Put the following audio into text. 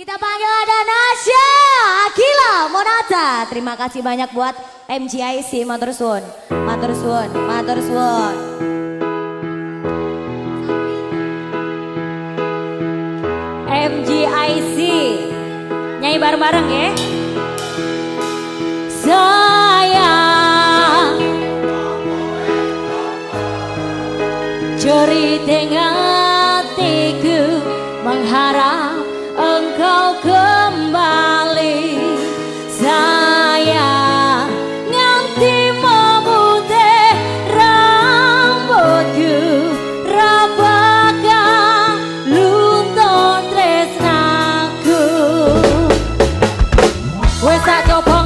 Kita panggil ada Nasya, Akila, Monata. Terima kasih banyak buat MGIC, Matur Suwun. Matur Suwun, Matur Suwun. MGIC. Nyanyi bareng-bareng ya. kau kembali. Saya nganti memutih rambutku. Rabakan luntur tresnaku. Wes tak coba.